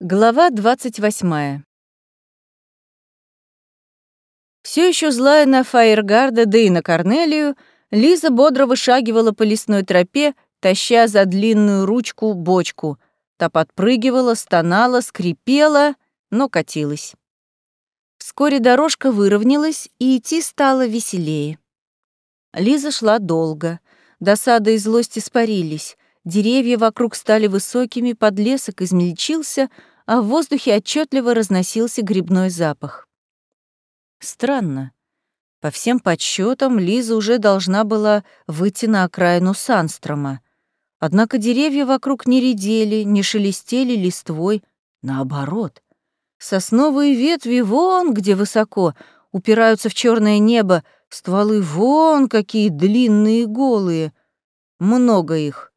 Глава 28. Все еще злая на Фаергарда, да и на Корнелию, Лиза бодро вышагивала по лесной тропе, таща за длинную ручку бочку. Та подпрыгивала, стонала, скрипела, но катилась. Вскоре дорожка выровнялась, и идти стало веселее. Лиза шла долго. Досада и злость испарились. Деревья вокруг стали высокими, подлесок измельчился, а в воздухе отчетливо разносился грибной запах. Странно. По всем подсчетам Лиза уже должна была выйти на окраину Санстрома. Однако деревья вокруг не редели, не шелестели листвой. Наоборот. Сосновые ветви вон, где высоко, упираются в черное небо, стволы вон какие длинные и голые. Много их.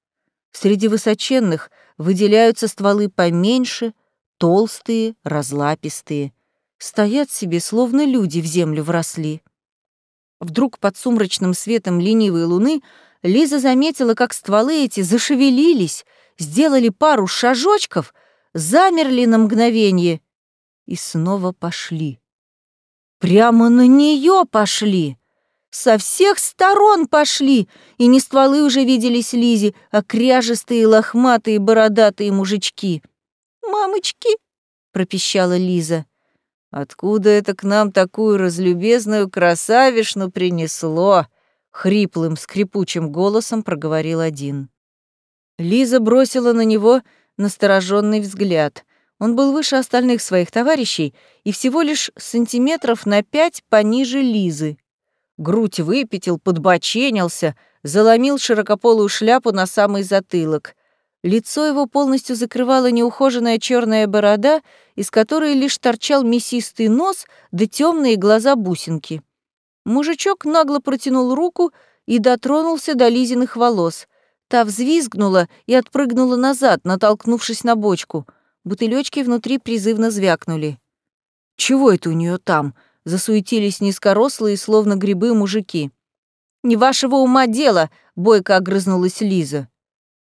Среди высоченных выделяются стволы поменьше, толстые, разлапистые. Стоят себе, словно люди в землю вросли. Вдруг под сумрачным светом ленивой луны Лиза заметила, как стволы эти зашевелились, сделали пару шажочков, замерли на мгновение и снова пошли. Прямо на нее пошли! Со всех сторон пошли, и не стволы уже виделись Лизе, а кряжестые, лохматые, бородатые мужички. «Мамочки!» — пропищала Лиза. «Откуда это к нам такую разлюбезную красавишну принесло?» — хриплым, скрипучим голосом проговорил один. Лиза бросила на него настороженный взгляд. Он был выше остальных своих товарищей и всего лишь сантиметров на пять пониже Лизы грудь выпятил, подбоченился, заломил широкополую шляпу на самый затылок. Лицо его полностью закрывала неухоженная черная борода, из которой лишь торчал мясистый нос да темные глаза-бусинки. Мужичок нагло протянул руку и дотронулся до Лизиных волос. Та взвизгнула и отпрыгнула назад, натолкнувшись на бочку. Бутылечки внутри призывно звякнули. «Чего это у нее там?» Засуетились низкорослые, словно грибы, мужики. «Не вашего ума дело!» — бойко огрызнулась Лиза.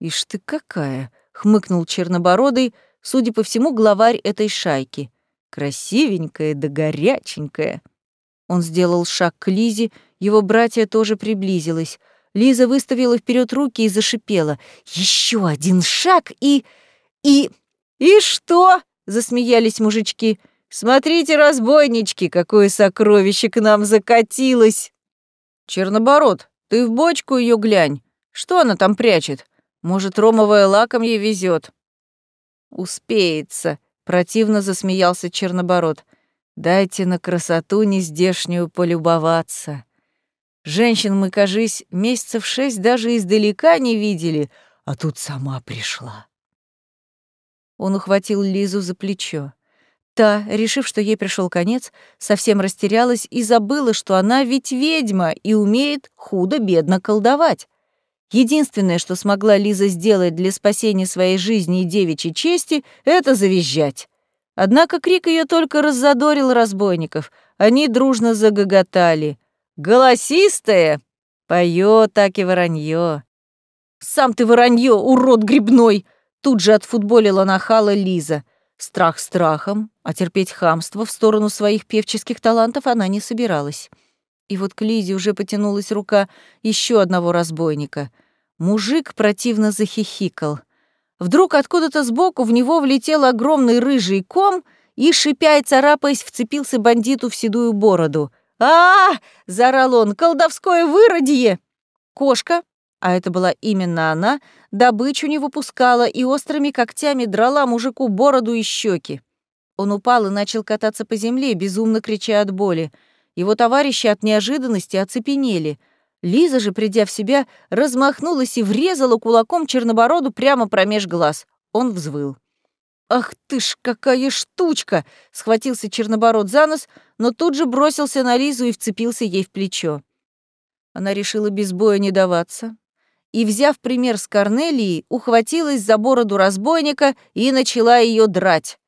«Ишь ты какая!» — хмыкнул чернобородый, судя по всему, главарь этой шайки. «Красивенькая да горяченькая!» Он сделал шаг к Лизе, его братья тоже приблизилось. Лиза выставила вперед руки и зашипела. «Еще один шаг и... и...» «И что?» — засмеялись мужички. Смотрите, разбойнички, какое сокровище к нам закатилось!» «Чернобород, ты в бочку ее глянь. Что она там прячет? Может, ромовое лакомье везет?» «Успеется», — противно засмеялся Чернобород. «Дайте на красоту нездешнюю полюбоваться. Женщин мы, кажись, месяцев шесть даже издалека не видели, а тут сама пришла». Он ухватил Лизу за плечо. Та, решив, что ей пришел конец, совсем растерялась и забыла, что она ведь ведьма и умеет худо-бедно колдовать. Единственное, что смогла Лиза сделать для спасения своей жизни и девичьей чести, это завизжать. Однако крик ее только раззадорил разбойников. Они дружно загоготали. «Голосистая!» Поет так и воронье. «Сам ты воронье, урод грибной!» Тут же отфутболила нахала Лиза — Страх страхом, а терпеть хамство в сторону своих певческих талантов она не собиралась. И вот к Лизе уже потянулась рука еще одного разбойника. Мужик противно захихикал. Вдруг откуда-то сбоку в него влетел огромный рыжий ком и, шипя и царапаясь, вцепился бандиту в седую бороду. а, -а, -а заорал он. «Колдовское выродье!» Кошка, а это была именно она, добычу не выпускала и острыми когтями драла мужику бороду и щеки. Он упал и начал кататься по земле, безумно крича от боли. Его товарищи от неожиданности оцепенели. Лиза же, придя в себя, размахнулась и врезала кулаком Чернобороду прямо промеж глаз. Он взвыл. «Ах ты ж, какая штучка!» — схватился Чернобород за нос, но тут же бросился на Лизу и вцепился ей в плечо. Она решила без боя не даваться, и, взяв пример с Корнелией, ухватилась за бороду разбойника и начала ее драть.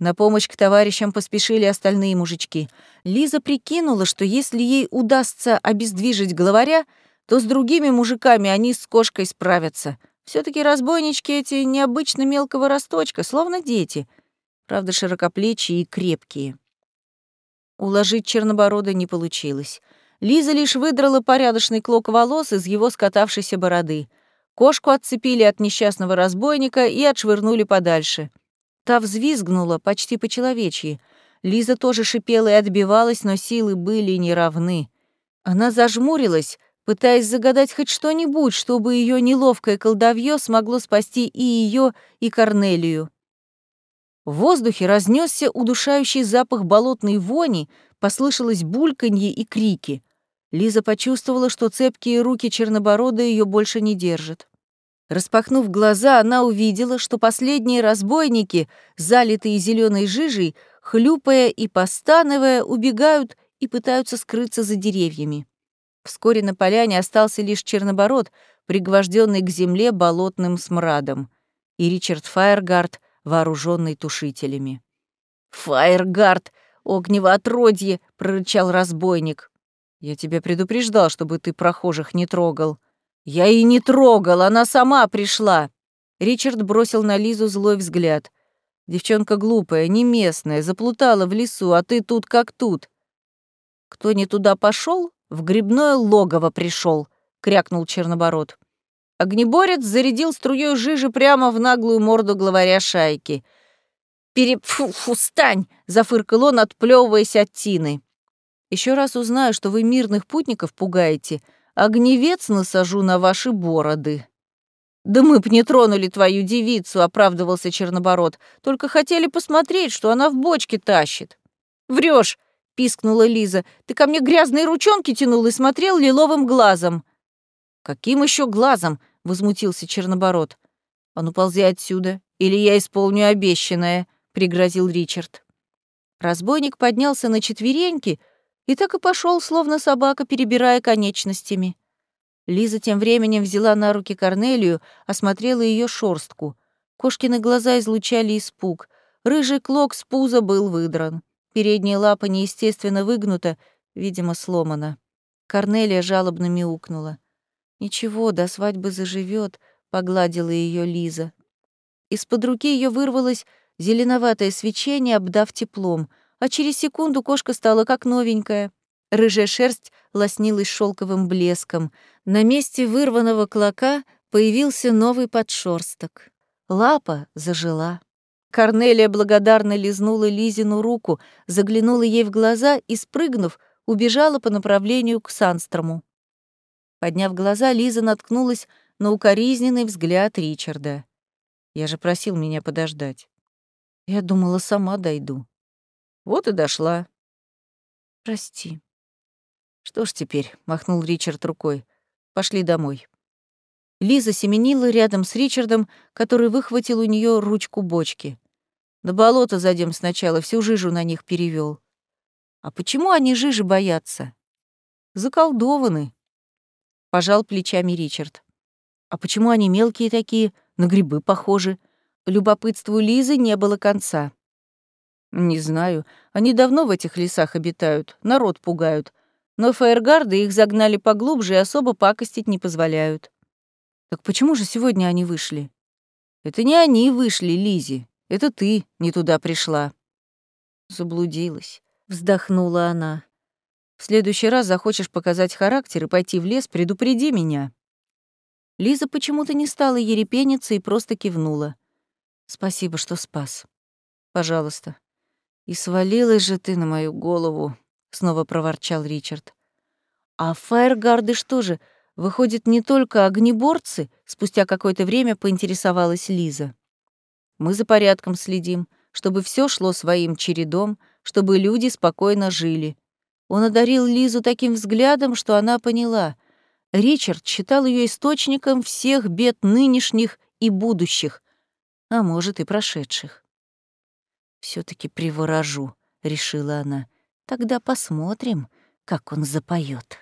На помощь к товарищам поспешили остальные мужички. Лиза прикинула, что если ей удастся обездвижить главаря, то с другими мужиками они с кошкой справятся. все таки разбойнички эти необычно мелкого росточка, словно дети. правда, широкоплечие и крепкие. Уложить Черноборода не получилось. Лиза лишь выдрала порядочный клок волос из его скатавшейся бороды. Кошку отцепили от несчастного разбойника и отшвырнули подальше. Та взвизгнула почти по-человечьи. Лиза тоже шипела и отбивалась, но силы были неравны. Она зажмурилась, пытаясь загадать хоть что-нибудь, чтобы ее неловкое колдовье смогло спасти и ее, и Корнелию. В воздухе разнесся удушающий запах болотной вони, послышалось бульканье и крики. Лиза почувствовала, что цепкие руки Черноборода ее больше не держат. Распахнув глаза, она увидела, что последние разбойники, залитые зеленой жижей, хлюпая и постановая, убегают и пытаются скрыться за деревьями. Вскоре на поляне остался лишь Чернобород, пригвожденный к земле болотным смрадом, и Ричард Фаергард — вооруженный тушителями. «Фаергард! Огнево отродье!» — прорычал разбойник. «Я тебя предупреждал, чтобы ты прохожих не трогал». «Я и не трогал, она сама пришла!» Ричард бросил на Лизу злой взгляд. «Девчонка глупая, не местная, заплутала в лесу, а ты тут как тут». «Кто не туда пошел, в грибное логово пришел, крякнул Чернобород. Огнеборец зарядил струей жижи прямо в наглую морду главаря шайки. «Перепфу, стань!» — зафыркал он, отплевываясь от тины. Еще раз узнаю, что вы мирных путников пугаете, огневец насажу на ваши бороды». «Да мы б не тронули твою девицу», — оправдывался Чернобород. «Только хотели посмотреть, что она в бочке тащит». Врешь, пискнула Лиза. «Ты ко мне грязные ручонки тянул и смотрел лиловым глазом». «Каким еще глазом?» — возмутился Чернобород. «А ну, ползи отсюда, или я исполню обещанное», — пригрозил Ричард. Разбойник поднялся на четвереньки и так и пошел, словно собака, перебирая конечностями. Лиза тем временем взяла на руки Корнелию, осмотрела ее шорстку. Кошкины глаза излучали испуг. Рыжий клок с пуза был выдран. Передняя лапа неестественно выгнута, видимо, сломана. Корнелия жалобно мяукнула. Ничего, до свадьбы заживет, погладила ее Лиза. Из-под руки ее вырвалось зеленоватое свечение, обдав теплом, а через секунду кошка стала как новенькая. Рыжая шерсть лоснилась шелковым блеском. На месте вырванного клока появился новый подшерсток. Лапа зажила. Корнелия благодарно лизнула Лизину руку, заглянула ей в глаза и, спрыгнув, убежала по направлению к Санстрому. Подняв глаза, Лиза наткнулась на укоризненный взгляд Ричарда. «Я же просил меня подождать. Я думала, сама дойду. Вот и дошла. Прости». «Что ж теперь?» — махнул Ричард рукой. «Пошли домой». Лиза семенила рядом с Ричардом, который выхватил у нее ручку бочки. На болото зайдем сначала, всю жижу на них перевел. А почему они жижи боятся? Заколдованы, Пожал плечами Ричард. А почему они мелкие такие, на грибы похожи? Любопытству Лизы не было конца. Не знаю, они давно в этих лесах обитают, народ пугают. Но фаергарды их загнали поглубже и особо пакостить не позволяют. Так почему же сегодня они вышли? Это не они вышли, Лизи, это ты не туда пришла. Заблудилась, вздохнула она. В следующий раз захочешь показать характер и пойти в лес, предупреди меня». Лиза почему-то не стала ерепениться и просто кивнула. «Спасибо, что спас. Пожалуйста». «И свалилась же ты на мою голову», — снова проворчал Ричард. «А фаергарды что же, выходит, не только огнеборцы?» Спустя какое-то время поинтересовалась Лиза. «Мы за порядком следим, чтобы все шло своим чередом, чтобы люди спокойно жили. Он одарил Лизу таким взглядом, что она поняла. Ричард считал ее источником всех бед нынешних и будущих, а может и прошедших. Все таки приворожу», — решила она. «Тогда посмотрим, как он запоет.